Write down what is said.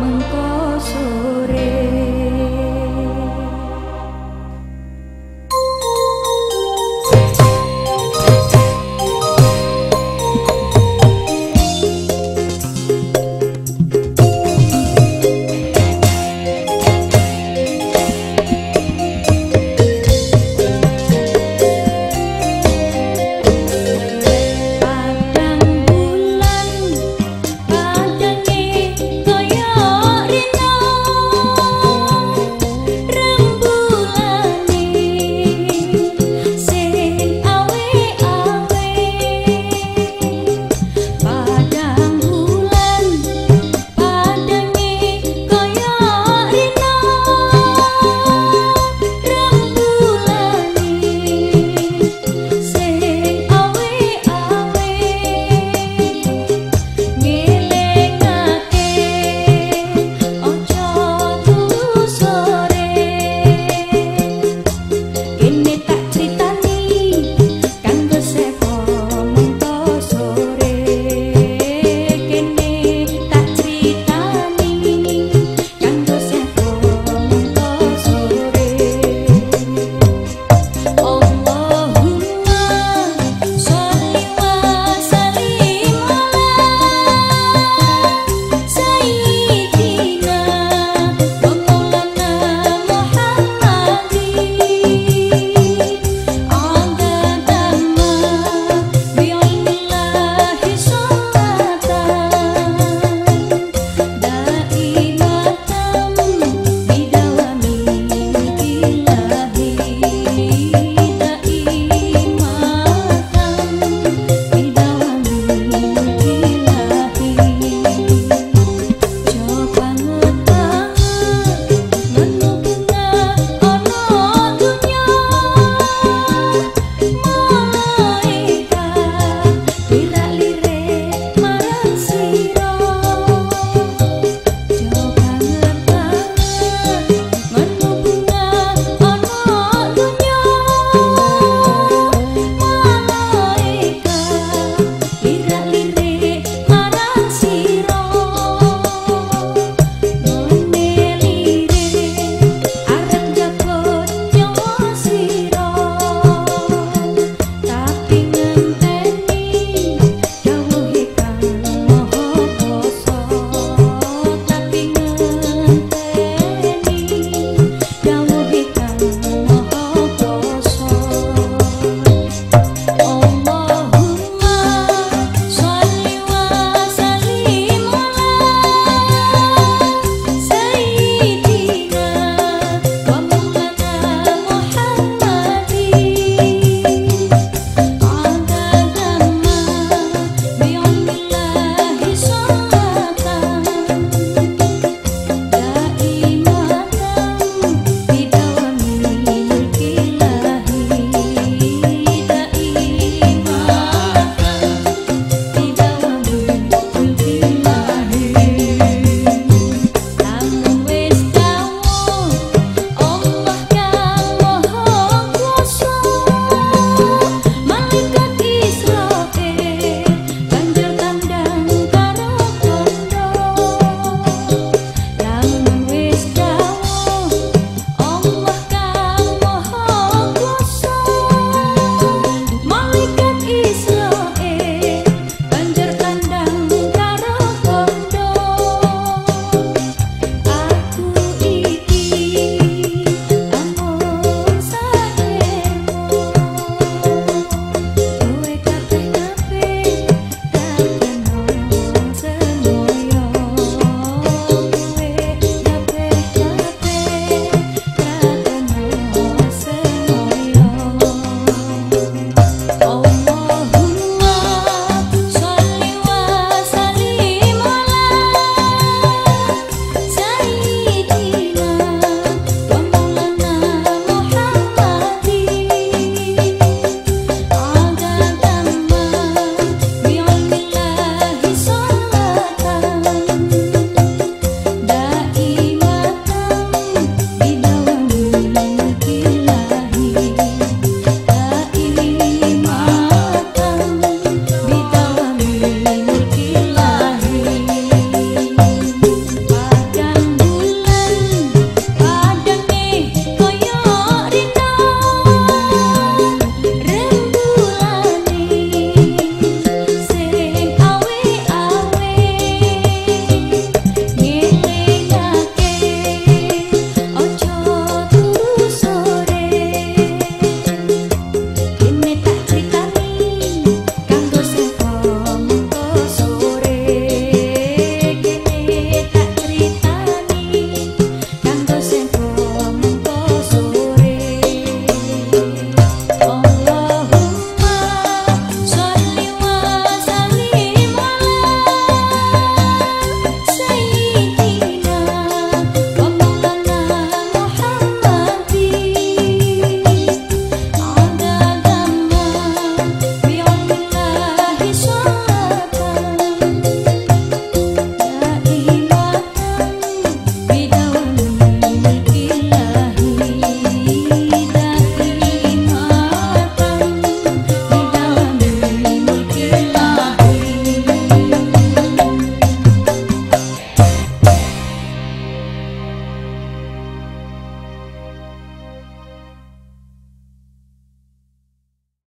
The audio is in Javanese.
mengko sore